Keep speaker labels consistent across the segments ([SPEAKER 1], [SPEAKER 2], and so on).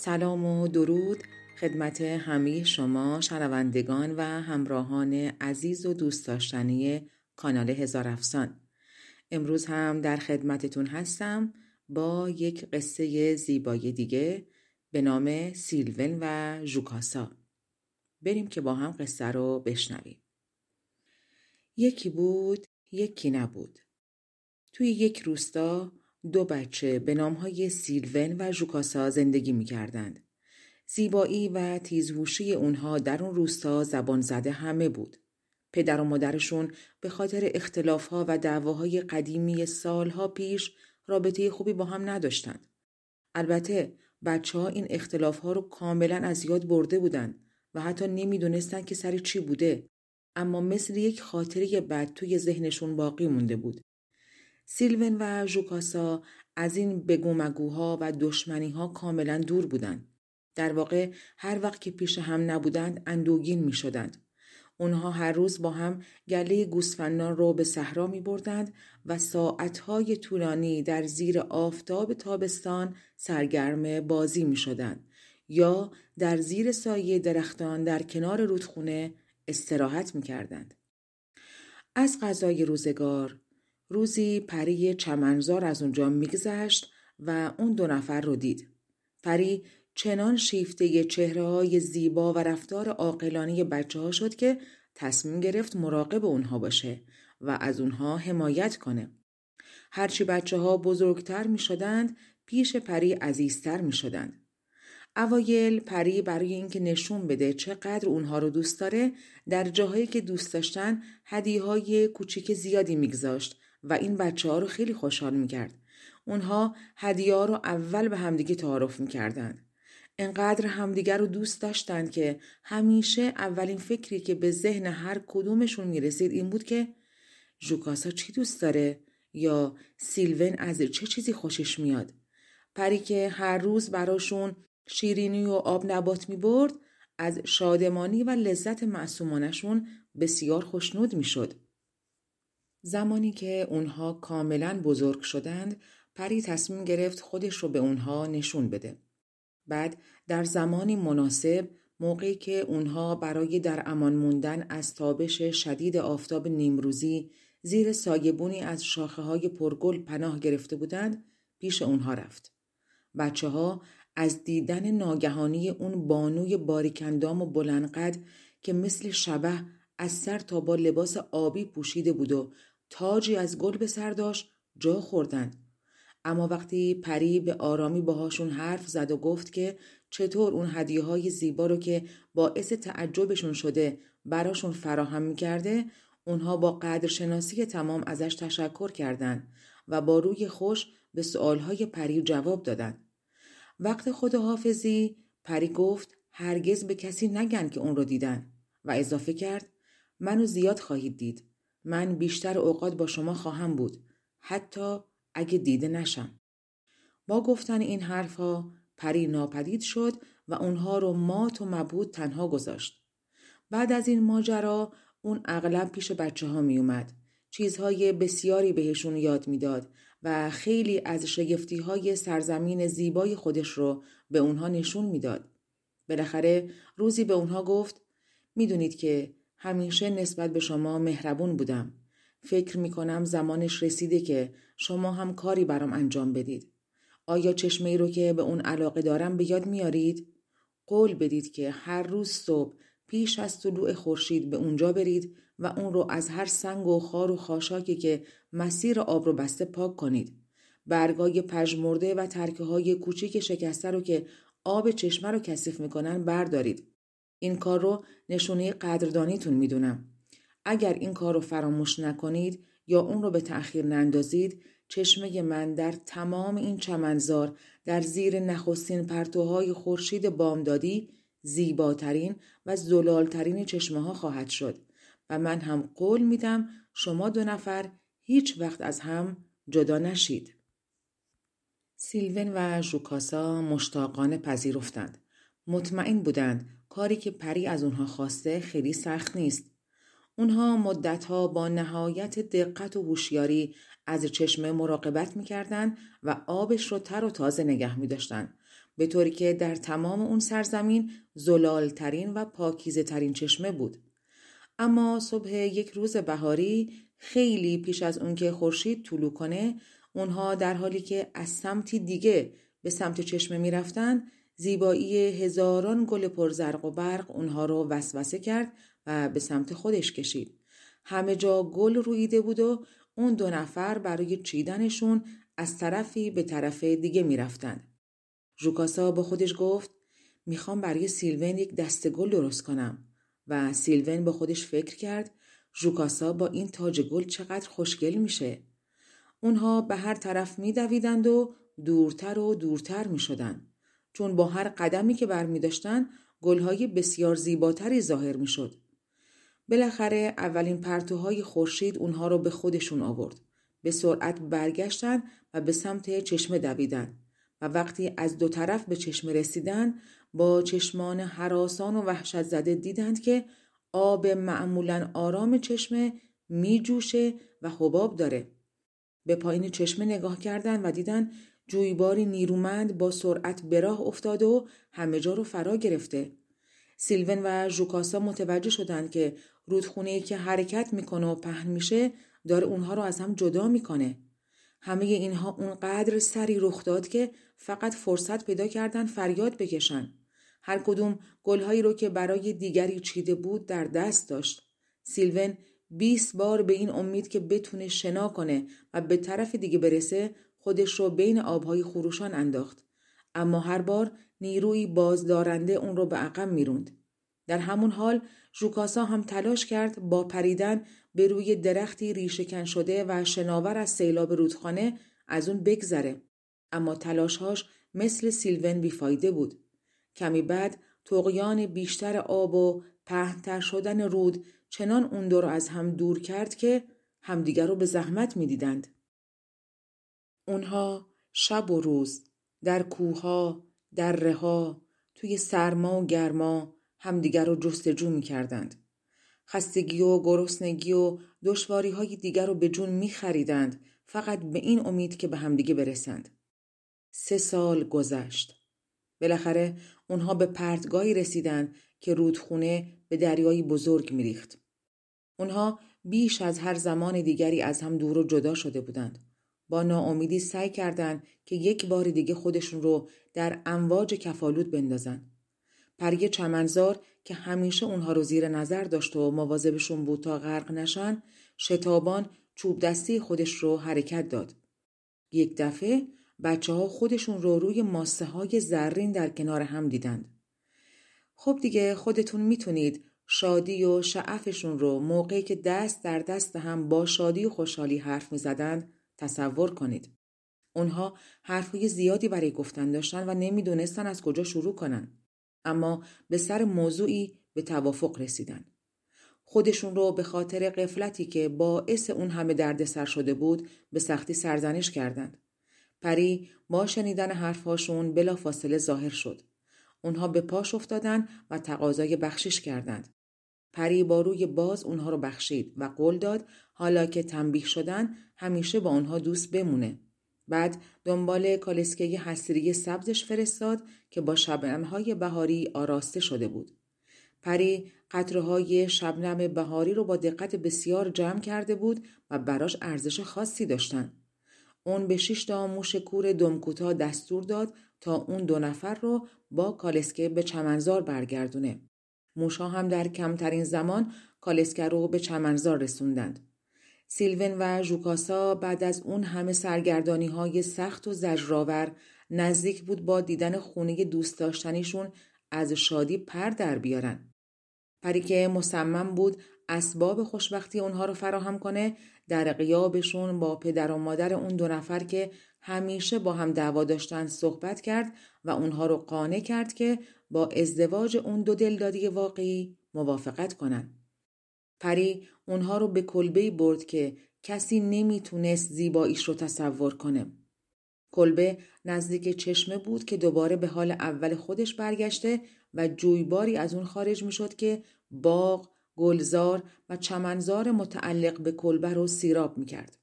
[SPEAKER 1] سلام و درود. خدمت همه شما شنوندگان و همراهان عزیز و دوست داشتنی کانال هزار افسان. امروز هم در خدمتتون هستم با یک قصه زیبای دیگه به نام سیلون و ژوکاسا. بریم که با هم قصه رو بشنویم. یکی بود یکی نبود. توی یک روستا دو بچه به نامهای سیلون و ژوکاسا زندگی می کردند. زیبایی و تیزهوشی اونها در اون روستا زبان زده همه بود. پدر و مادرشون به خاطر اختلافها و دعواهای قدیمی سالها پیش رابطه خوبی با هم نداشتند. البته بچه ها این اختلاف ها رو کاملا از یاد برده بودند و حتی نمی‌دونستند که سر چی بوده اما مثل یک خاطره بد توی ذهنشون باقی مونده بود. سیلون و ژوکاسا از این بگومگوها و دشمنیها کاملا دور بودند. در واقع هر وقت که پیش هم نبودند اندوگین می شدند. اونها هر روز با هم گله گوسفندان رو به صحرا می بردند و ساعتهای طولانی در زیر آفتاب تابستان سرگرم بازی می شدند یا در زیر سایه درختان در کنار رودخونه استراحت می کردند. از غذای روزگار روزی پری چمنزار از اونجا میگذشت و اون دو نفر رو دید. پری چنان شیفته چهره های زیبا و رفتار عاقلانه بچه ها شد که تصمیم گرفت مراقب اونها باشه و از اونها حمایت کنه. هرچی بچه ها بزرگتر می شدند پیش پری عزیزتر می شدند. اوایل پری برای اینکه نشون بده چقدر اونها رو دوست داره در جاهایی که دوست داشتن هدیه های کوچیک زیادی میگذاشت و این بچه ها رو خیلی خوشحال می‌کرد. اونها هدیه رو اول به همدیگه تعارف می‌کردند. انقدر همدیگر رو دوست داشتند که همیشه اولین فکری که به ذهن هر کدومشون می‌رسید این بود که ژوکاسا چی دوست داره یا سیلون از چه چیزی خوشش میاد پری که هر روز براشون شیرینی و آب نبات می برد از شادمانی و لذت معصومانشون بسیار خوشنود می شد. زمانی که اونها کاملا بزرگ شدند پری تصمیم گرفت خودش رو به اونها نشون بده. بعد در زمانی مناسب موقعی که اونها برای در امان موندن از تابش شدید آفتاب نیمروزی زیر سایبونی از شاخه های پرگل پناه گرفته بودند پیش اونها رفت. بچه ها از دیدن ناگهانی اون بانوی باریکندام و بلندقد که مثل شبه از سر تا با لباس آبی پوشیده بود و تاجی از گل به سر داشت جا خوردند. اما وقتی پری به آرامی باهاشون حرف زد و گفت که چطور اون هدیه های زیبا رو که باعث تعجبشون شده براشون فراهم می‌کرده اونها با قدرشناسی تمام ازش تشکر کردند و با روی خوش به سؤالهای پری جواب دادند. وقت خداحافظی پری گفت هرگز به کسی نگن که اون رو دیدن و اضافه کرد منو زیاد خواهید دید. من بیشتر اوقات با شما خواهم بود. حتی اگه دیده نشم. با گفتن این حرفها پری ناپدید شد و اونها رو مات و مبهوت تنها گذاشت. بعد از این ماجرا اون اغلب پیش بچه ها می اومد. چیزهای بسیاری بهشون یاد می‌داد و خیلی از شگفتی های سرزمین زیبای خودش رو به اونها نشون می‌داد. بالاخره روزی به اونها گفت می‌دونید که همیشه نسبت به شما مهربون بودم. فکر می کنم زمانش رسیده که شما هم کاری برام انجام بدید. آیا چشمه ای رو که به اون علاقه دارم به یاد میارید؟ قول بدید که هر روز صبح پیش از طلوع خورشید به اونجا برید و اون رو از هر سنگ و خار و خاشاکی که مسیر آب رو بسته پاک کنید. برگای پژمرده و ترکه های کوچیک شکسته رو که آب چشمه رو کثیف می‌کنن بردارید. این کار رو نشونه قدردانیتون می‌دونم. اگر این کار رو فراموش نکنید یا اون رو به تأخیر نندازید چشمه من در تمام این چمنزار در زیر نخستین پرتوهای خورشید بامدادی زیباترین و زلالترین چشمه ها خواهد شد و من هم قول میدم شما دو نفر هیچ وقت از هم جدا نشید. سیلون و ژوکاسا مشتاقانه پذیرفتند. مطمئن بودند کاری که پری از اونها خواسته خیلی سخت نیست. اونها مدتها با نهایت دقت و هوشیاری از چشمه مراقبت می‌کردند و آبش رو تر و تازه نگه می داشتن. به طوری که در تمام اون سرزمین زلالترین و پاکیزه ترین چشمه بود. اما صبح یک روز بهاری خیلی پیش از اون که خورشید طلوع کنه اونها در حالی که از سمتی دیگه به سمت چشمه می‌رفتن زیبایی هزاران گل پرزرق و برق اونها رو وسوسه کرد و به سمت خودش کشید. همه جا گل رویده بود و اون دو نفر برای چیدنشون از طرفی به طرف دیگه می‌رفتن. ژوکاسا با خودش گفت می‌خوام برای سیلون یک دسته گل درست کنم و سیلون با خودش فکر کرد ژوکاسا با این تاج گل چقدر خوشگل میشه. اونها به هر طرف میدویدند و دورتر و دورتر می‌شدند. چون با هر قدمی که برمی داشتن گلهای بسیار زیباتری ظاهر می شد. بالاخره اولین پرتوهای خورشید اونها رو به خودشون آورد. به سرعت برگشتن و به سمت چشمه دویدن و وقتی از دو طرف به چشمه رسیدن با چشمان حراسان و وحشت زده دیدند که آب معمولا آرام چشمه می جوشه و حباب داره. به پایین چشمه نگاه کردند و دیدن جویباری نیرومند با سرعت به راه افتاده و همه جا رو فرا گرفته. سیلون و ژوکاسا متوجه شدند که رودخونه که حرکت می‌کنه و پهن میشه داره اونها رو از هم جدا می‌کنه. همه اینها اونقدر سری رخ داد که فقط فرصت پیدا کردن فریاد بکشن. هر کدوم گلهایی رو که برای دیگری چیده بود در دست داشت. سیلون 20 بار به این امید که بتونه شنا کنه و به طرف دیگه برسه خودش رو بین آبهای خروشان انداخت. اما هر بار نیروی بازدارنده اون رو به عقب می‌روند. در همون حال ژوکاسا هم تلاش کرد با پریدن به روی درختی ریشهکن شده و شناور از سیلاب رودخانه از اون بگذره. اما تلاشهاش مثل سیلون بیفایده بود. کمی بعد تقیان بیشتر آب و پهنتر شدن رود چنان اون دو رو از هم دور کرد که همدیگر رو به زحمت می‌دیدند. اونها شب و روز در کوها، در رها، توی سرما و گرما همدیگر رو جستجو می کردند. خستگی و گرسنگی و دشواری های دیگر رو به جون می خریدند فقط به این امید که به همدیگه برسند. سه سال گذشت. بالاخره اونها به پرتگاهی رسیدند که رودخونه به دریایی بزرگ میریخت. اونها بیش از هر زمان دیگری از هم دور و جدا شده بودند. با ناامیدی سعی کردند که یک بار دیگه خودشون رو در امواج کفالود بندازن. پری چمنزار که همیشه اونها رو زیر نظر داشت و مواظبشون بود تا غرق نشن شتابان چوب دستی خودش رو حرکت داد. یک دفعه بچه ها خودشون رو روی ماسه های زرین در کنار هم دیدند. خب دیگه خودتون می‌تونید شادی و شعفشون رو موقعی که دست در دست هم با شادی و خوشحالی حرف می‌زدند تصور کنید. اونها حرفهای زیادی برای گفتن داشتن و نمی‌دونستن از کجا شروع کنن. اما به سر موضوعی به توافق رسیدن. خودشون رو به خاطر قفلتی که باعث اون همه دردسر شده بود به سختی سرزنش کردند. پری با شنیدن حرفهاشون بلا فاصله ظاهر شد. اونها به پاش افتادن و تقاضای بخشش کردند. پری با روی باز اونها رو بخشید و قول داد حالا که تنبیه شدن همیشه با اونها دوست بمونه. بعد دنبال کالسکه حسیری سبزش فرستاد که با شبنمهای بهاری آراسته شده بود. پری قطرهای شبنم بهاری رو با دقت بسیار جمع کرده بود و براش ارزش خاصی داشتن. اون به شش تا موش کور دمکوتا دستور داد تا اون دو نفر رو با کالسکه به چمنزار برگردونه. موشا هم در کمترین زمان کالسکه رو به چمنزار رسوندند. سیلون و ژوکاسا بعد از اون همه سرگردانی های سخت و زجرآور نزدیک بود با دیدن خونه دوست داشتنیشون از شادی پر در بیارن. پری که مصمم بود اسباب خوشبختی اونها رو فراهم کنه در قیابشون با پدر و مادر اون دو نفر که همیشه با هم دعوا داشتن صحبت کرد و اونها رو قانع کرد که با ازدواج اون دو دلدادی واقعی موافقت کنن. پری اونها رو به کلبه برد که کسی نمی‌تونست زیباییش رو تصور کنه. کلبه نزدیک چشمه بود که دوباره به حال اول خودش برگشته و جویباری از اون خارج می‌شد که باغ، گلزار و چمنزار متعلق به کلبه رو سیراب می‌کرد.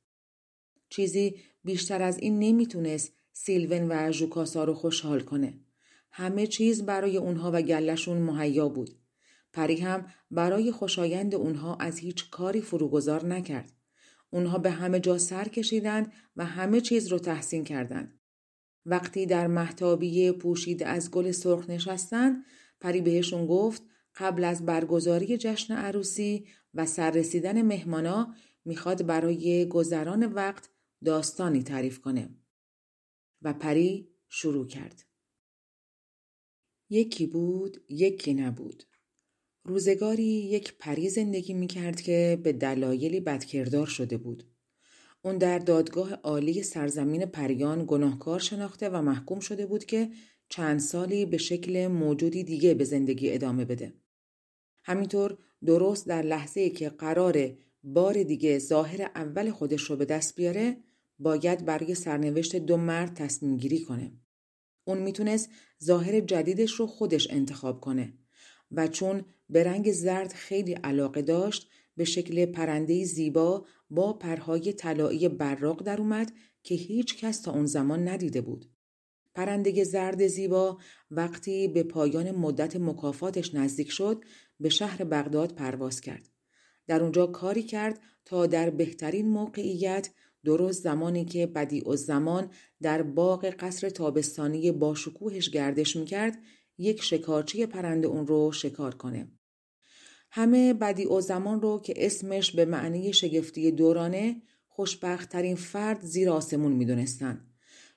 [SPEAKER 1] چیزی بیشتر از این نمی‌تونست سیلون و ژوکاسا رو خوشحال کنه. همه چیز برای اونها و گلشون مهیا بود. پری هم برای خوشایند اونها از هیچ کاری فروگذار نکرد. اونها به همه جا سر کشیدند و همه چیز رو تحسین کردند. وقتی در محتابی پوشید از گل سرخ نشستند، پری بهشون گفت قبل از برگزاری جشن عروسی و سررسیدن مهمانا می‌خواد برای گذران وقت داستانی تعریف کنه. و پری شروع کرد. یکی بود، یکی نبود. روزگاری یک پری زندگی می کرد که به دلایلی بدکردار شده بود. اون در دادگاه عالی سرزمین پریان گناهکار شناخته و محکوم شده بود که چند سالی به شکل موجودی دیگه به زندگی ادامه بده. همینطور درست در لحظه که قرار بار دیگه ظاهر اول خودش رو به دست بیاره باید برای سرنوشت دو مرد تصمیم گیری کنه. اون می‌تونست ظاهر جدیدش رو خودش انتخاب کنه و چون به رنگ زرد خیلی علاقه داشت به شکل پرنده زیبا با پرهای طلایی براق در اومد که هیچ کس تا اون زمان ندیده بود. پرنده زرد زیبا وقتی به پایان مدت مکافاتش نزدیک شد به شهر بغداد پرواز کرد. در اونجا کاری کرد تا در بهترین موقعیت درست زمانی که بدیع زمان در باغ قصر تابستانی با شکوهش گردش می‌کرد یک شکارچی پرنده اون رو شکار کنه. همه بدیع زمان رو که اسمش به معنی شگفتی دورانه خوشبختترین فرد زیر آسمون می‌دونستن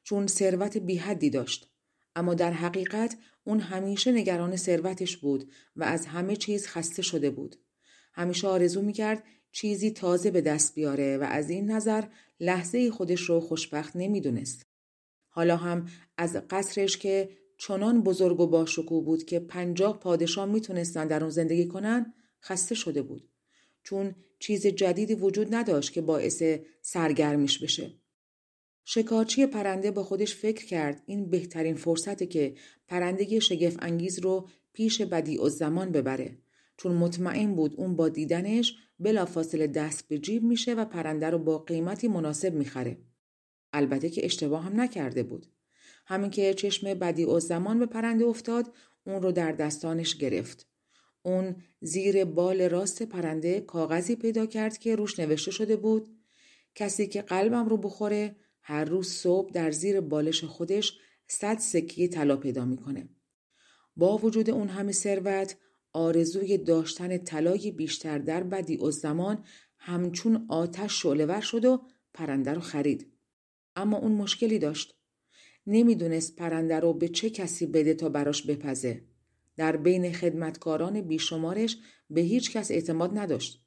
[SPEAKER 1] چون ثروت بیحدی داشت اما در حقیقت اون همیشه نگران ثروتش بود و از همه چیز خسته شده بود همیشه آرزو می‌کرد چیزی تازه به دست بیاره و از این نظر لحظه خودش رو خوشبخت نمی‌دونست. حالا هم از قصرش که چنان بزرگ و باشکوه بود که پنجاه پادشاه می‌تونستن در اون زندگی کنن خسته شده بود. چون چیز جدیدی وجود نداشت که باعث سرگرمیش بشه. شکارچی پرنده با خودش فکر کرد این بهترین فرصته که پرنده شگف انگیز رو پیش بدی و زمان ببره چون مطمئن بود اون با دیدنش بلافاصله دست به جیب میشه و پرنده رو با قیمتی مناسب می‌خره. البته که اشتباه هم نکرده بود. همین که چشم بدی و زمان به پرنده افتاد اون رو در دستانش گرفت. اون زیر بال راست پرنده کاغذی پیدا کرد که روش نوشته شده بود کسی که قلبم رو بخوره هر روز صبح در زیر بالش خودش صد سکه طلا پیدا می‌کنه. با وجود اون همه ثروت آرزوی داشتن طلای بیشتر در بدی و زمان همچون آتش شعلهور شد و پرنده رو خرید. اما اون مشکلی داشت. نمی‌دونست پرنده رو به چه کسی بده تا براش بپزه. در بین خدمتکاران بیشمارش به هیچ کس اعتماد نداشت.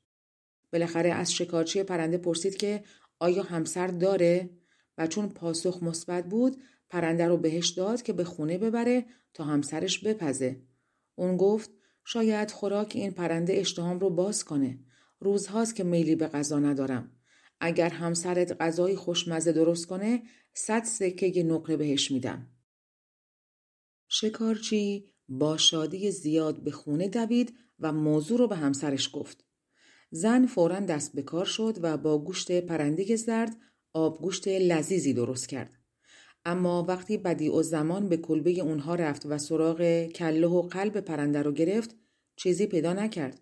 [SPEAKER 1] بالاخره از شکارچی پرنده پرسید که آیا همسر داره چون پاسخ مثبت بود پرنده رو بهش داد که به خونه ببره تا همسرش بپزه. اون گفت شاید خوراک این پرنده اشتهام رو باز کنه. روزهاست که میلی به غذا ندارم. اگر همسرت غذای خوشمزه درست کنه صد سکه نقره بهش میدم. شکارچی با شادی زیاد به خونه دوید و موضوع رو به همسرش گفت. زن فورا دست به کار شد و با گوشت پرنده زرد آبگوشت لذیذی درست کرد. اما وقتی بدی و زمان به کلبه اونها رفت و سراغ کله و قلب پرنده رو گرفت چیزی پیدا نکرد.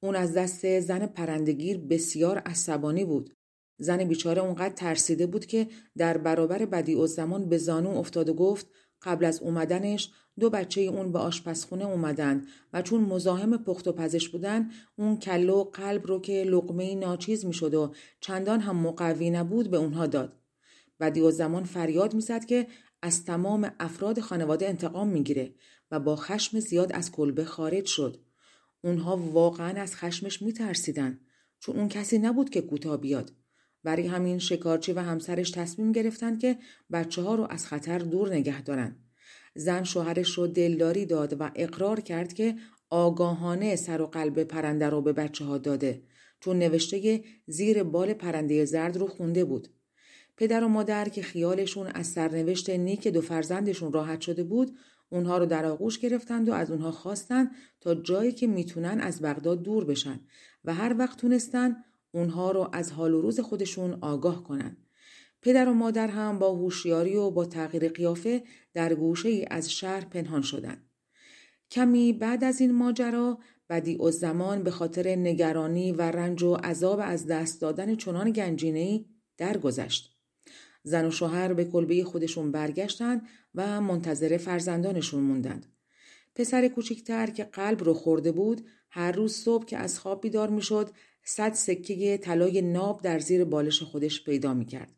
[SPEAKER 1] اون از دست زن پرندگیر بسیار عصبانی بود. زن بیچاره اونقدر ترسیده بود که در برابر بدی و زمان به زانو افتاد و گفت قبل از اومدنش دو بچه اون به آشپزخونه اومدن و چون مزاحم پخت و پزش بودن اون کله و قلب رو که لقمه ناچیز می شد و چندان هم مقوی نبود به اونها داد. بدی و زمان فریاد می‌زد که از تمام افراد خانواده انتقام می‌گیره و با خشم زیاد از کلبه خارج شد. اونها واقعا از خشمش میترسیدن چون اون کسی نبود که کوتاه بیاد. برای همین شکارچی و همسرش تصمیم گرفتن که بچه ها رو از خطر دور نگه دارن. زن شوهرش رو دلداری داد و اقرار کرد که آگاهانه سر و قلب پرنده رو به بچه ها داده چون نوشته زیر بال پرنده زرد رو خونده بود. پدر و مادر که خیالشون از سرنوشت نیک دو فرزندشون راحت شده بود اونها رو در آغوش گرفتند و از اونها خواستند تا جایی که می‌تونن از بغداد دور بشن و هر وقت تونستن اونها رو از حال و روز خودشون آگاه کنن. پدر و مادر هم با هوشیاری و با تغییر قیافه در گوشه ای از شهر پنهان شدند. کمی بعد از این ماجرا بدی و زمان به خاطر نگرانی و رنج و عذاب از دست دادن چنان گنجینه‌ای درگذشت. زن و شوهر به کلبه خودشون برگشتند و منتظر فرزندانشون موندند. پسر کوچکتر که قلب رو خورده بود هر روز صبح که از خواب بیدار می‌شد صد سکه طلای ناب در زیر بالش خودش پیدا می‌کرد.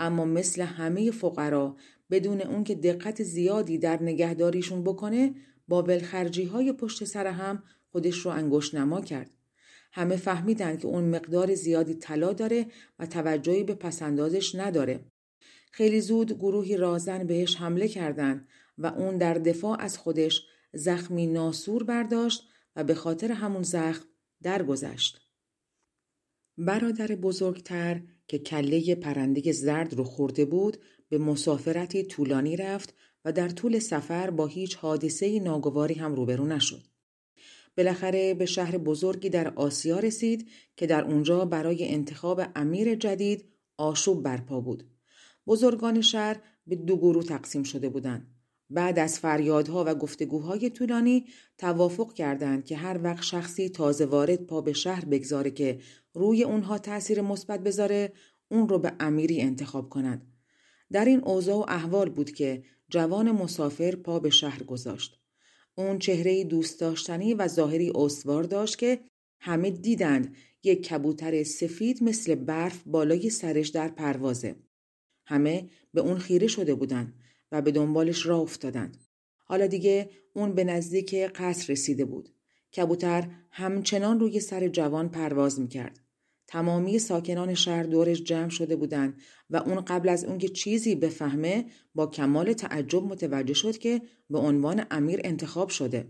[SPEAKER 1] اما مثل همه فقرا بدون اون که دقت زیادی در نگهداریشون بکنه با بلخرجی های پشت سر هم خودش رو انگشت نما کرد. همه فهمیدن که اون مقدار زیادی طلا داره و توجهی به پسندازش نداره. خیلی زود گروهی رازن بهش حمله کردند و اون در دفاع از خودش زخمی ناسور برداشت و به خاطر همون زخم درگذشت. برادر بزرگتر که کله پرنده زرد رو خورده بود به مسافرتی طولانی رفت و در طول سفر با هیچ حادثه ناگواری هم روبرو نشد. بالاخره به شهر بزرگی در آسیا رسید که در اونجا برای انتخاب امیر جدید آشوب برپا بود. بزرگان شهر به دو گروه تقسیم شده بودند. بعد از فریادها و گفتگوهای طولانی توافق کردند که هر وقت شخصی تازه وارد پا به شهر بگذاره که روی اونها تاثیر مثبت بذاره اون رو به امیری انتخاب کنند. در این اوضاع و احوال بود که جوان مسافر پا به شهر گذاشت. اون چهره دوست داشتنی و ظاهری استوار داشت که همه دیدند یک کبوتر سفید مثل برف بالای سرش در پروازه. همه به اون خیره شده بودند و به دنبالش راه افتادند. حالا دیگه اون به نزدیک قصر رسیده بود. کبوتر همچنان روی سر جوان پرواز می‌کرد. تمامی ساکنان شهر دورش جمع شده بودند و اون قبل از اون که چیزی بفهمه با کمال تعجب متوجه شد که به عنوان امیر انتخاب شده.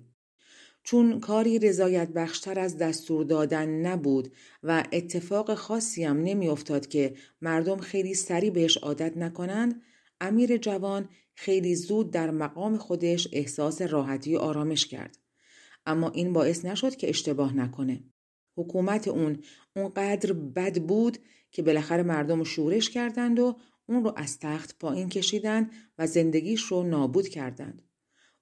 [SPEAKER 1] چون کاری رضایت بخشتر از دستور دادن نبود و اتفاق خاصی هم نمیافتاد که مردم خیلی سریع بهش عادت نکنند امیر جوان خیلی زود در مقام خودش احساس راحتی و آرامش کرد. اما این باعث نشد که اشتباه نکنه. حکومت اون اونقدر بد بود که بالاخره مردم شورش کردند و اون رو از تخت پایین کشیدند و زندگیش رو نابود کردند.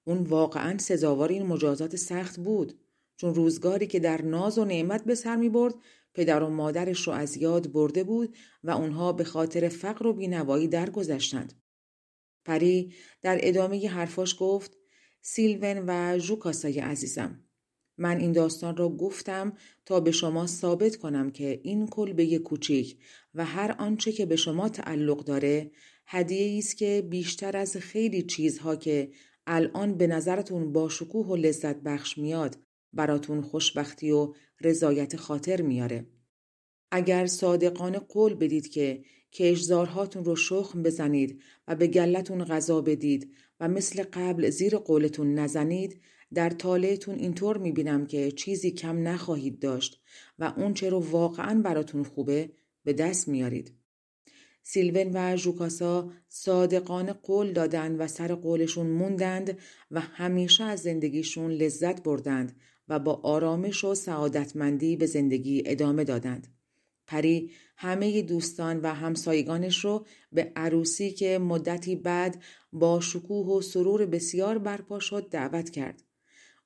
[SPEAKER 1] اون واقعا سزاوار این مجازات سخت بود. چون روزگاری که در ناز و نعمت به سر می برد پدر و مادرش رو از یاد برده بود و اونها به خاطر فقر و بینوایی درگذشتند. پری در ادامه حرفاش گفت سیلون و ژوکاسای عزیزم من این داستان را گفتم تا به شما ثابت کنم که این کلبه کوچیک و هر آنچه که به شما تعلق داره هدیه است که بیشتر از خیلی چیزها که الان به نظرتون با شکوه و لذت بخش میاد براتون خوشبختی و رضایت خاطر میاره. اگر صادقانه قول بدید که کشزارهاتون رو شخم بزنید و به گلتون غذا بدید و مثل قبل زیر قولتون نزنید در طالعتون اینطور می‌بینم که چیزی کم نخواهید داشت و اون چه رو واقعا براتون خوبه به دست میارید. سیلون و ژوکاسا صادقانه قول دادند و سر قولشون موندند و همیشه از زندگیشون لذت بردند و با آرامش و سعادتمندی به زندگی ادامه دادند. پری همه دوستان و همسایگانش رو به عروسی که مدتی بعد با شکوه و سرور بسیار برپا شد دعوت کرد.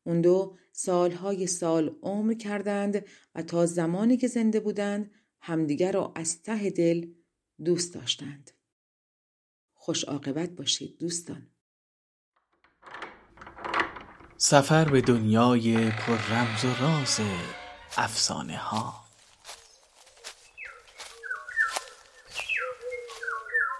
[SPEAKER 1] اون دو سالهای سال عمر کردند و تا زمانی که زنده بودند همدیگر را از ته دل دوست داشتند. خوش عاقبت باشید دوستان.
[SPEAKER 2] سفر به دنیای پر رمز و راز افسانه ها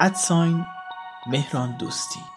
[SPEAKER 2] ادساین مهران دوستی.